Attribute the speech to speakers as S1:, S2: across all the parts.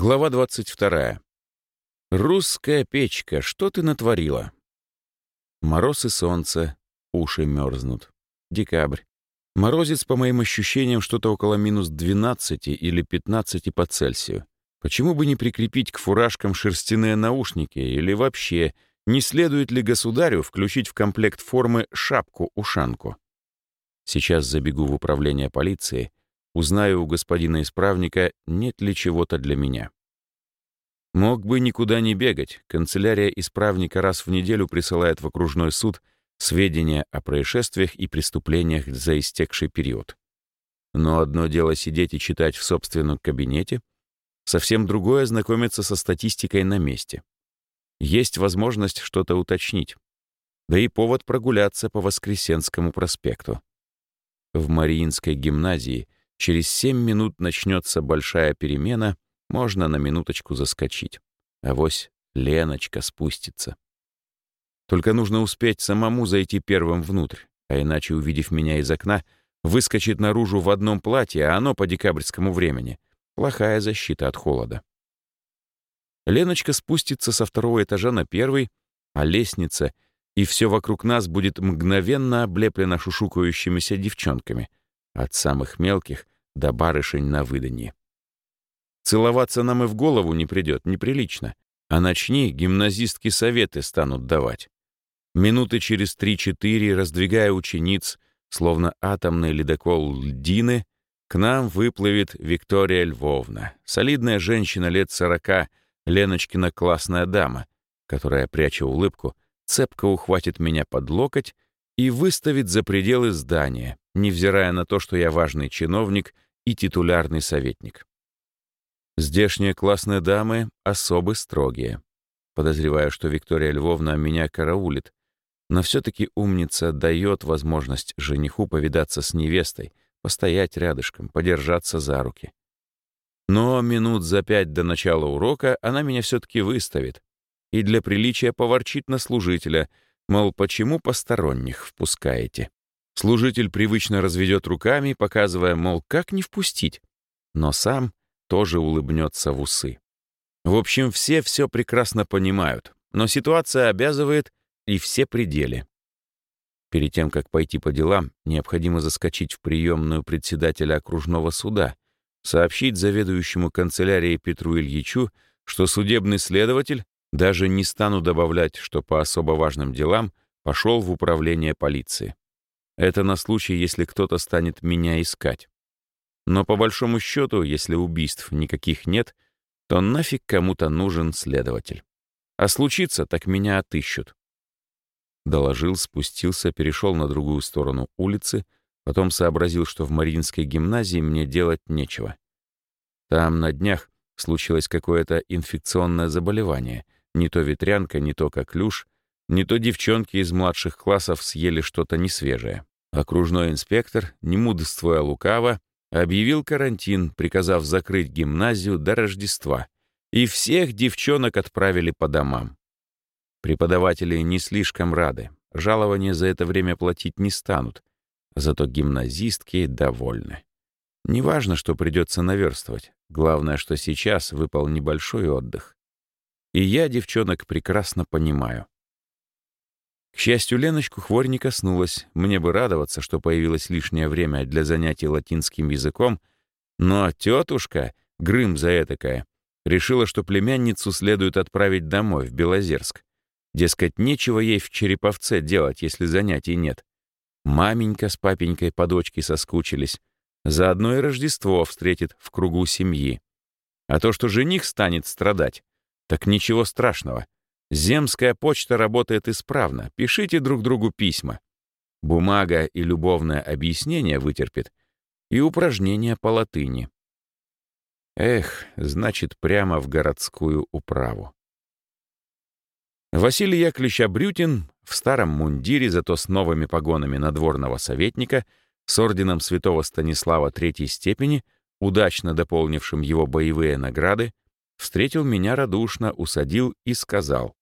S1: Глава 22. «Русская печка, что ты натворила?» Мороз и солнце, уши мерзнут. Декабрь. Морозец, по моим ощущениям, что-то около минус 12 или 15 по Цельсию. Почему бы не прикрепить к фуражкам шерстяные наушники или вообще, не следует ли государю включить в комплект формы шапку-ушанку? Сейчас забегу в управление полиции, узнаю у господина исправника, нет ли чего-то для меня. Мог бы никуда не бегать. Канцелярия исправника раз в неделю присылает в окружной суд сведения о происшествиях и преступлениях за истекший период. Но одно дело сидеть и читать в собственном кабинете, совсем другое — знакомиться со статистикой на месте. Есть возможность что-то уточнить. Да и повод прогуляться по Воскресенскому проспекту. В Мариинской гимназии через семь минут начнется большая перемена, можно на минуточку заскочить. Авось Леночка спустится. Только нужно успеть самому зайти первым внутрь, а иначе, увидев меня из окна, выскочит наружу в одном платье, а оно по декабрьскому времени. Плохая защита от холода. Леночка спустится со второго этажа на первый, а лестница и все вокруг нас будет мгновенно облеплено шушукающимися девчонками, от самых мелких до барышень на выданье. Целоваться нам и в голову не придет, неприлично. А начни, гимназистки советы станут давать. Минуты через три-четыре, раздвигая учениц, словно атомный ледокол льдины, к нам выплывет Виктория Львовна, солидная женщина лет сорока, Леночкина классная дама, которая, пряча улыбку, цепко ухватит меня под локоть и выставит за пределы здания, невзирая на то, что я важный чиновник и титулярный советник. Здешние классные дамы особы строгие. Подозреваю, что Виктория Львовна меня караулит, но все-таки умница дает возможность жениху повидаться с невестой, постоять рядышком, подержаться за руки. Но минут за пять до начала урока она меня все-таки выставит и для приличия поворчит на служителя, мол, почему посторонних впускаете. Служитель привычно разведет руками, показывая, мол, как не впустить, но сам тоже улыбнется в усы. В общем, все все прекрасно понимают, но ситуация обязывает и все пределы. Перед тем, как пойти по делам, необходимо заскочить в приемную председателя окружного суда, сообщить заведующему канцелярией Петру Ильичу, что судебный следователь, даже не стану добавлять, что по особо важным делам, пошел в управление полиции. Это на случай, если кто-то станет меня искать. Но по большому счету, если убийств никаких нет, то нафиг кому-то нужен следователь. А случится, так меня отыщут. Доложил, спустился, перешел на другую сторону улицы, потом сообразил, что в Мариинской гимназии мне делать нечего. Там на днях случилось какое-то инфекционное заболевание. Не то ветрянка, не то коклюш, не то девчонки из младших классов съели что-то несвежее. Окружной инспектор, не мудрствуя лукаво, объявил карантин, приказав закрыть гимназию до Рождества, и всех девчонок отправили по домам. Преподаватели не слишком рады, жалования за это время платить не станут, зато гимназистки довольны. Неважно, что придется наверстывать, главное, что сейчас выпал небольшой отдых. И я девчонок прекрасно понимаю. К счастью, Леночку хворь не коснулась. Мне бы радоваться, что появилось лишнее время для занятий латинским языком, но тетушка, Грым за этакая, решила, что племянницу следует отправить домой, в Белозерск. Дескать, нечего ей в Череповце делать, если занятий нет. Маменька с папенькой по дочке соскучились. Заодно и Рождество встретит в кругу семьи. А то, что жених станет страдать, так ничего страшного — Земская почта работает исправно. Пишите друг другу письма. Бумага и любовное объяснение вытерпит. И упражнения по латыни. Эх, значит, прямо в городскую управу. Василий Яковлевич Абрютин в старом мундире, зато с новыми погонами надворного советника, с орденом святого Станислава третьей степени, удачно дополнившим его боевые награды, встретил меня радушно, усадил и сказал.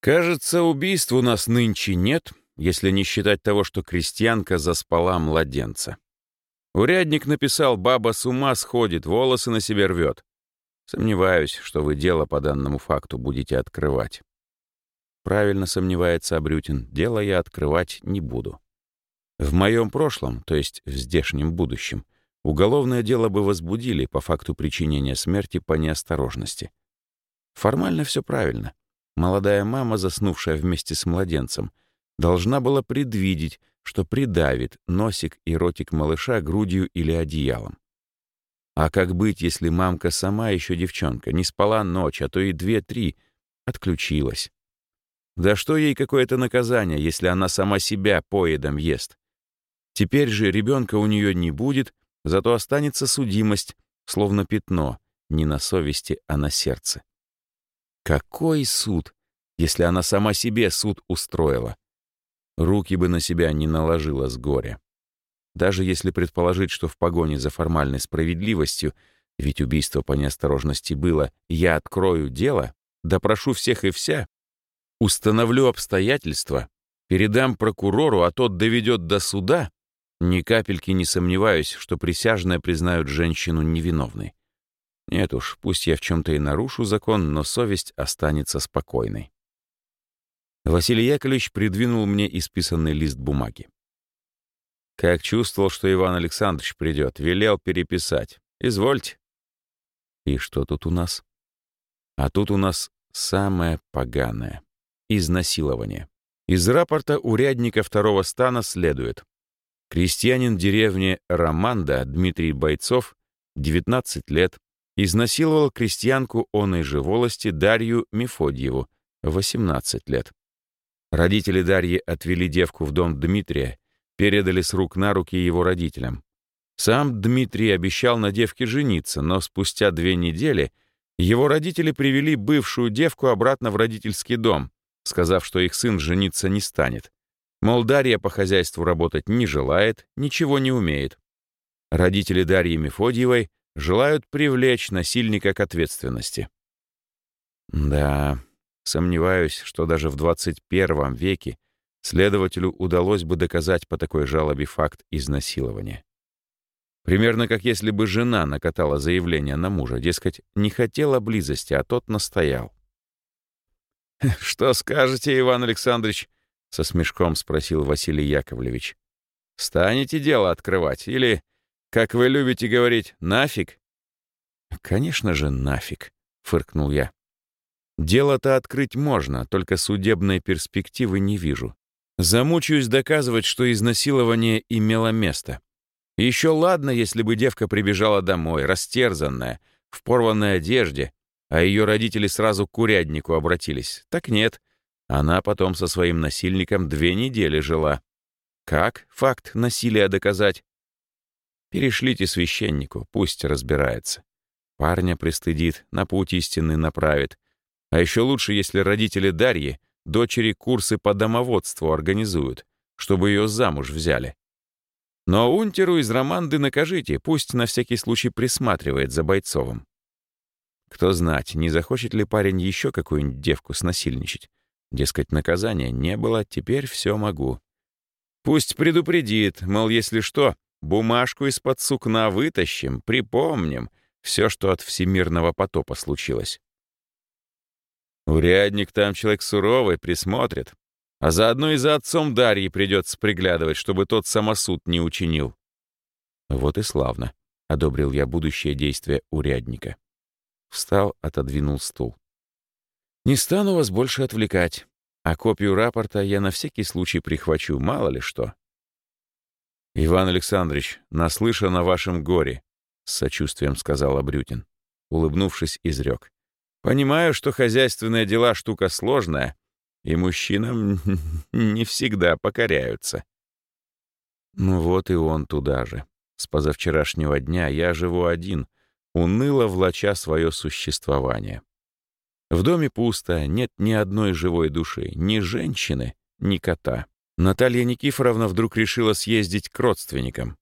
S1: Кажется, убийств у нас нынче нет, если не считать того, что крестьянка заспала младенца. Урядник написал, баба с ума сходит, волосы на себе рвет. Сомневаюсь, что вы дело по данному факту будете открывать. Правильно сомневается Абрютин, дело я открывать не буду. В моем прошлом, то есть в здешнем будущем, уголовное дело бы возбудили по факту причинения смерти по неосторожности. Формально все правильно. Молодая мама, заснувшая вместе с младенцем, должна была предвидеть, что придавит носик и ротик малыша грудью или одеялом. А как быть, если мамка сама еще девчонка, не спала ночь, а то и две-три, отключилась? Да что ей какое-то наказание, если она сама себя поедом ест? Теперь же ребенка у нее не будет, зато останется судимость, словно пятно, не на совести, а на сердце. Какой суд, если она сама себе суд устроила? Руки бы на себя не наложила с горя. Даже если предположить, что в погоне за формальной справедливостью, ведь убийство по неосторожности было, я открою дело, допрошу всех и вся, установлю обстоятельства, передам прокурору, а тот доведет до суда, ни капельки не сомневаюсь, что присяжные признают женщину невиновной. Нет уж, пусть я в чем-то и нарушу закон, но совесть останется спокойной. Василий Яковлевич придвинул мне исписанный лист бумаги. Как чувствовал, что Иван Александрович придет, велел переписать. Извольте. И что тут у нас? А тут у нас самое поганое. Изнасилование. Из рапорта урядника второго стана следует. Крестьянин деревни Романда Дмитрий Бойцов, 19 лет, изнасиловал крестьянку оной же волости Дарью Мефодьеву, 18 лет. Родители Дарьи отвели девку в дом Дмитрия передали с рук на руки его родителям. Сам Дмитрий обещал на девке жениться, но спустя две недели его родители привели бывшую девку обратно в родительский дом, сказав, что их сын жениться не станет. Мол, Дарья по хозяйству работать не желает, ничего не умеет. Родители Дарьи Мефодьевой желают привлечь насильника к ответственности. Да, сомневаюсь, что даже в 21 веке следователю удалось бы доказать по такой жалобе факт изнасилования. Примерно как если бы жена накатала заявление на мужа, дескать, не хотела близости, а тот настоял. «Что скажете, Иван Александрович?» — со смешком спросил Василий Яковлевич. «Станете дело открывать? Или, как вы любите говорить, нафиг?» «Конечно же, нафиг», — фыркнул я. «Дело-то открыть можно, только судебной перспективы не вижу. Замучаюсь доказывать, что изнасилование имело место. Еще ладно, если бы девка прибежала домой, растерзанная, в порванной одежде, а ее родители сразу к уряднику обратились. Так нет. Она потом со своим насильником две недели жила. Как факт насилия доказать? Перешлите священнику, пусть разбирается. Парня пристыдит, на путь истины направит. А еще лучше, если родители Дарьи Дочери курсы по домоводству организуют, чтобы ее замуж взяли. Но унтеру из Романды накажите, пусть на всякий случай присматривает за Бойцовым. Кто знать, не захочет ли парень еще какую-нибудь девку снасильничать. Дескать, наказания не было, теперь все могу. Пусть предупредит, мол, если что, бумажку из-под сукна вытащим, припомним все, что от всемирного потопа случилось. Урядник там человек суровый, присмотрит. А заодно и за отцом Дарьи придется приглядывать, чтобы тот самосуд не учинил. Вот и славно, — одобрил я будущее действие урядника. Встал, отодвинул стул. Не стану вас больше отвлекать, а копию рапорта я на всякий случай прихвачу, мало ли что. «Иван Александрович, наслышан о вашем горе», — с сочувствием сказал Абрютин. Улыбнувшись, изрек. Понимаю, что хозяйственные дела штука сложная, и мужчинам не всегда покоряются. Ну вот и он туда же. С позавчерашнего дня я живу один, уныло влача свое существование. В доме пусто, нет ни одной живой души, ни женщины, ни кота. Наталья Никифоровна вдруг решила съездить к родственникам.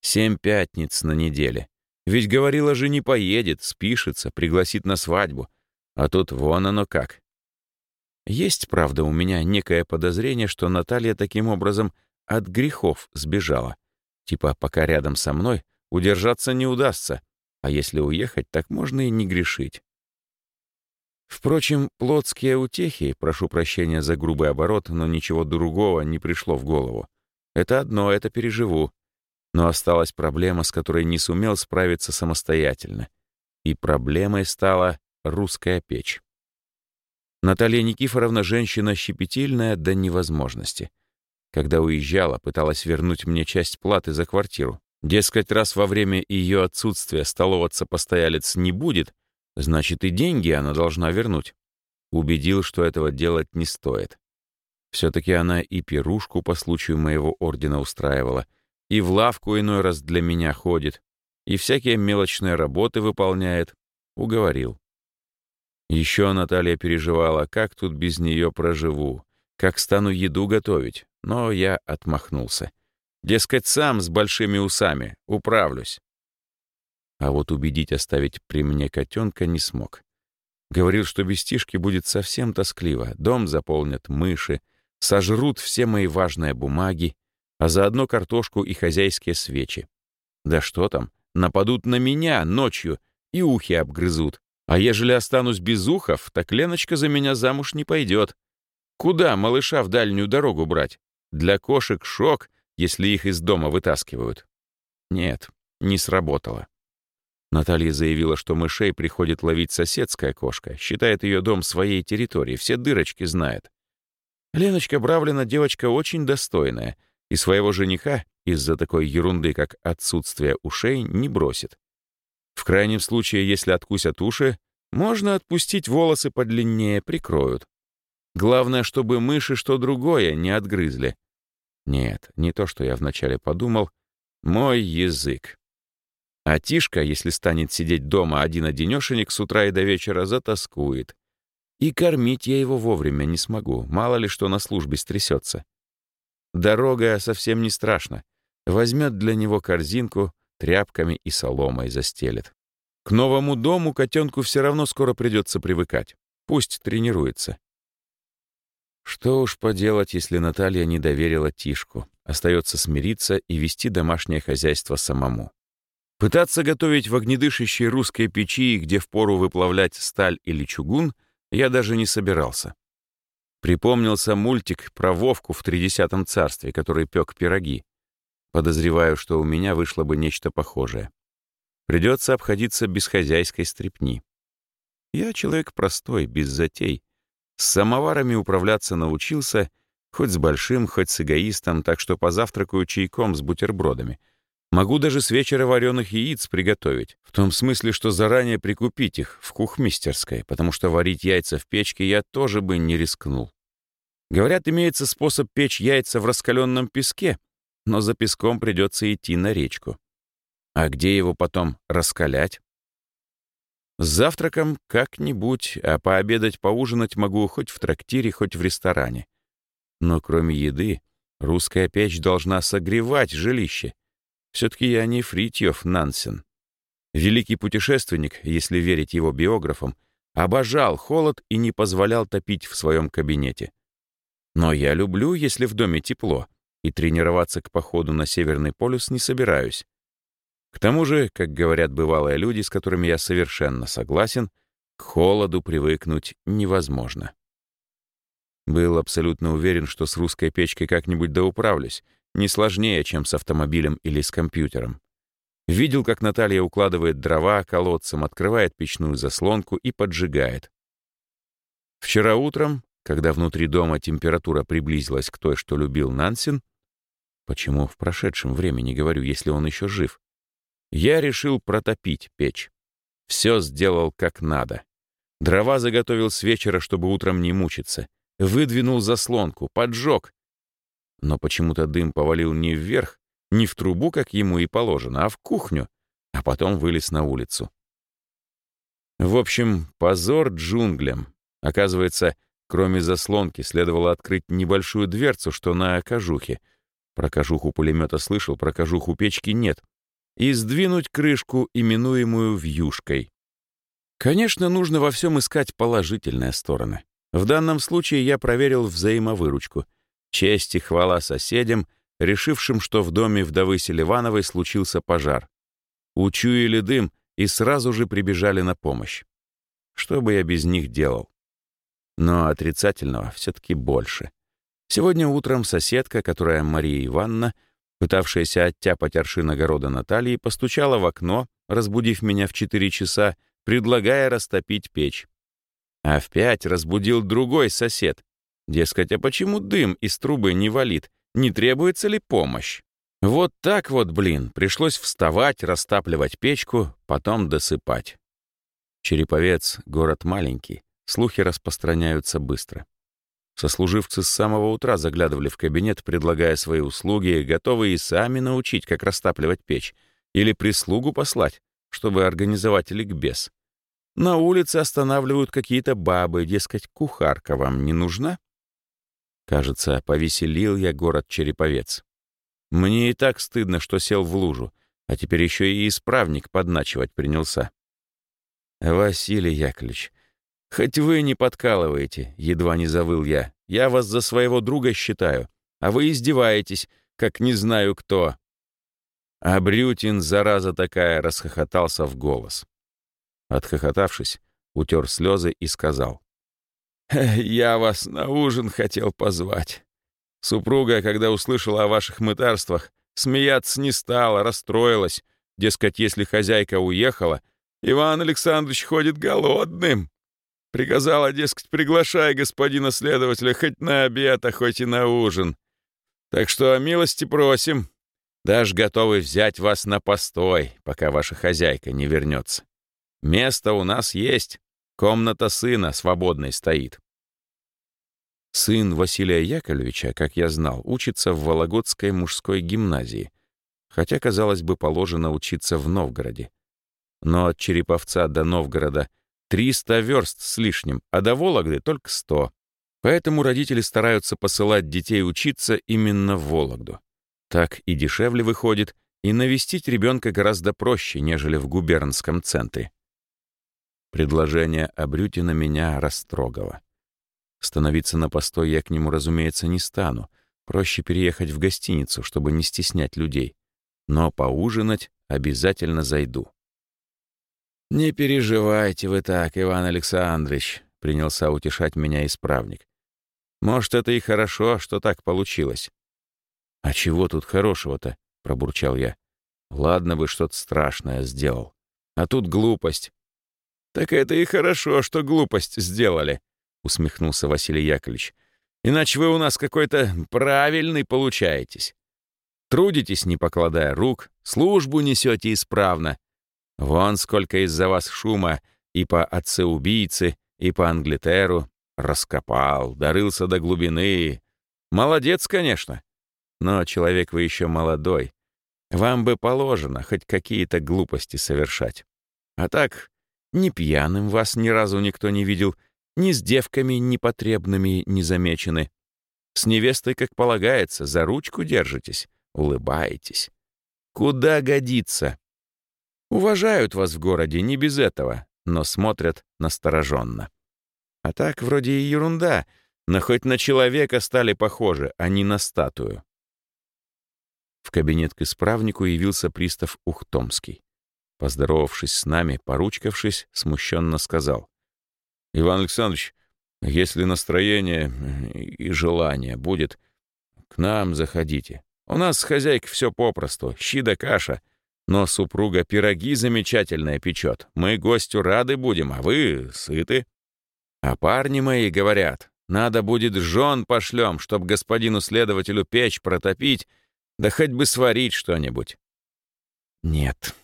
S1: Семь пятниц на неделе. Ведь говорила же, не поедет, спишется, пригласит на свадьбу. А тут вон оно как. Есть, правда, у меня некое подозрение, что Наталья таким образом от грехов сбежала. Типа, пока рядом со мной, удержаться не удастся, а если уехать, так можно и не грешить. Впрочем, плотские утехи, прошу прощения за грубый оборот, но ничего другого не пришло в голову. Это одно, это переживу. Но осталась проблема, с которой не сумел справиться самостоятельно. И проблемой стала русская печь. Наталья Никифоровна женщина щепетильная до невозможности. Когда уезжала, пыталась вернуть мне часть платы за квартиру. Дескать, раз во время ее отсутствия столоваться постоялец не будет, значит и деньги она должна вернуть. Убедил, что этого делать не стоит. Все-таки она и пирушку по случаю моего ордена устраивала, и в лавку иной раз для меня ходит, и всякие мелочные работы выполняет. Уговорил. Еще Наталья переживала, как тут без нее проживу, как стану еду готовить, но я отмахнулся. Дескать, сам с большими усами, управлюсь. А вот убедить оставить при мне котенка не смог. Говорил, что без Тишки будет совсем тоскливо, дом заполнят мыши, сожрут все мои важные бумаги, а заодно картошку и хозяйские свечи. Да что там, нападут на меня ночью и ухи обгрызут. А ежели останусь без ухов, так Леночка за меня замуж не пойдет. Куда малыша в дальнюю дорогу брать? Для кошек шок, если их из дома вытаскивают. Нет, не сработало. Наталья заявила, что мышей приходит ловить соседская кошка, считает ее дом своей территорией, все дырочки знает. Леночка Бравлина девочка очень достойная, и своего жениха из-за такой ерунды, как отсутствие ушей, не бросит. В крайнем случае, если откусят уши, можно отпустить волосы подлиннее, прикроют. Главное, чтобы мыши что другое не отгрызли. Нет, не то, что я вначале подумал. Мой язык. А Тишка, если станет сидеть дома один-одинешенек, с утра и до вечера затаскует. И кормить я его вовремя не смогу, мало ли что на службе стрясется. Дорога совсем не страшна. Возьмет для него корзинку, тряпками и соломой застелет. К новому дому котенку все равно скоро придется привыкать. Пусть тренируется. Что уж поделать, если Наталья не доверила Тишку. Остается смириться и вести домашнее хозяйство самому. Пытаться готовить в огнедышащей русской печи, где впору выплавлять сталь или чугун, я даже не собирался. Припомнился мультик про Вовку в тридесятом царстве, который пек пироги. Подозреваю, что у меня вышло бы нечто похожее. Придется обходиться без хозяйской стрепни. Я человек простой, без затей. С самоварами управляться научился, хоть с большим, хоть с эгоистом, так что позавтракаю чайком с бутербродами. Могу даже с вечера вареных яиц приготовить, в том смысле, что заранее прикупить их в кухмистерской, потому что варить яйца в печке я тоже бы не рискнул. Говорят, имеется способ печь яйца в раскаленном песке, но за песком придется идти на речку. А где его потом раскалять? С завтраком как-нибудь, а пообедать, поужинать могу хоть в трактире, хоть в ресторане. Но кроме еды, русская печь должна согревать жилище. Все-таки я не Фритьев Нансен. Великий путешественник, если верить его биографам, обожал холод и не позволял топить в своем кабинете. Но я люблю, если в доме тепло, и тренироваться к походу на Северный полюс не собираюсь. К тому же, как говорят бывалые люди, с которыми я совершенно согласен, к холоду привыкнуть невозможно. Был абсолютно уверен, что с русской печкой как-нибудь доуправлюсь, не сложнее, чем с автомобилем или с компьютером. Видел, как Наталья укладывает дрова колодцем, открывает печную заслонку и поджигает. Вчера утром, когда внутри дома температура приблизилась к той, что любил Нансен, Почему в прошедшем времени говорю, если он еще жив? Я решил протопить печь. Все сделал как надо. Дрова заготовил с вечера, чтобы утром не мучиться. Выдвинул заслонку, поджег. Но почему-то дым повалил не вверх, не в трубу, как ему и положено, а в кухню, а потом вылез на улицу. В общем, позор джунглям. Оказывается, кроме заслонки следовало открыть небольшую дверцу, что на кожухе — про кожуху пулемета слышал, про кожуху печки нет. И сдвинуть крышку, именуемую вьюшкой. Конечно, нужно во всем искать положительные стороны. В данном случае я проверил взаимовыручку. Честь и хвала соседям, решившим, что в доме вдовы Селивановой случился пожар. Учуяли дым и сразу же прибежали на помощь. Что бы я без них делал? Но отрицательного все-таки больше. Сегодня утром соседка, которая Мария Ивановна, пытавшаяся оттяпать аршин огорода Натальи, постучала в окно, разбудив меня в четыре часа, предлагая растопить печь. А в пять разбудил другой сосед. Дескать, а почему дым из трубы не валит? Не требуется ли помощь? Вот так вот, блин, пришлось вставать, растапливать печку, потом досыпать. Череповец — город маленький, слухи распространяются быстро. Сослуживцы с самого утра заглядывали в кабинет, предлагая свои услуги, готовые и сами научить, как растапливать печь, или прислугу послать, чтобы организовать ликбез. На улице останавливают какие-то бабы, дескать, кухарка вам не нужна? Кажется, повеселил я город Череповец. Мне и так стыдно, что сел в лужу, а теперь еще и исправник подначивать принялся. «Василий Яковлевич, хоть вы не подкалываете», — едва не завыл я. «Я вас за своего друга считаю, а вы издеваетесь, как не знаю кто». А Брютин, зараза такая, расхохотался в голос. Отхохотавшись, утер слезы и сказал. «Я вас на ужин хотел позвать. Супруга, когда услышала о ваших мытарствах, смеяться не стала, расстроилась. Дескать, если хозяйка уехала, Иван Александрович ходит голодным. Приказала, дескать, приглашай господина следователя хоть на обед, а хоть и на ужин. Так что милости просим. Даже готовы взять вас на постой, пока ваша хозяйка не вернется. Место у нас есть. Комната сына свободной стоит. Сын Василия Яковлевича, как я знал, учится в Вологодской мужской гимназии, хотя, казалось бы, положено учиться в Новгороде. Но от Череповца до Новгорода 300 верст с лишним, а до Вологды только 100. Поэтому родители стараются посылать детей учиться именно в Вологду. Так и дешевле выходит, и навестить ребенка гораздо проще, нежели в губернском центре. Предложение Абрютина меня растрогало. Становиться на постой я к нему, разумеется, не стану. Проще переехать в гостиницу, чтобы не стеснять людей. Но поужинать обязательно зайду. «Не переживайте вы так, Иван Александрович», — принялся утешать меня исправник. «Может, это и хорошо, что так получилось». «А чего тут хорошего-то?» — пробурчал я. «Ладно бы что-то страшное сделал. А тут глупость». «Так это и хорошо, что глупость сделали», усмехнулся Василий Яковлевич. «Иначе вы у нас какой-то правильный получаетесь. Трудитесь, не покладая рук, службу несете исправно. Вон сколько из-за вас шума и по отце-убийце, и по Англитеру. Раскопал, дорылся до глубины. Молодец, конечно. Но человек вы еще молодой. Вам бы положено хоть какие-то глупости совершать. А так, ни пьяным вас ни разу никто не видел, ни с девками непотребными не замечены. С невестой, как полагается, за ручку держитесь, улыбаетесь. Куда годится? Уважают вас в городе не без этого, но смотрят настороженно. А так вроде и ерунда, но хоть на человека стали похожи, а не на статую. В кабинет к исправнику явился пристав Ухтомский. Поздоровавшись с нами, поручкавшись, смущенно сказал. Иван Александрович, если настроение и желание будет, к нам заходите. У нас с хозяйкой все попросту, щи да каша. Но супруга пироги замечательные печет. Мы гостю рады будем, а вы сыты. А парни мои говорят, надо будет жен пошлем, чтоб господину следователю печь протопить, да хоть бы сварить что-нибудь. Нет,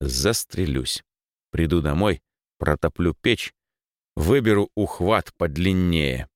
S1: застрелюсь. Приду домой, протоплю печь, Выберу ухват подлиннее.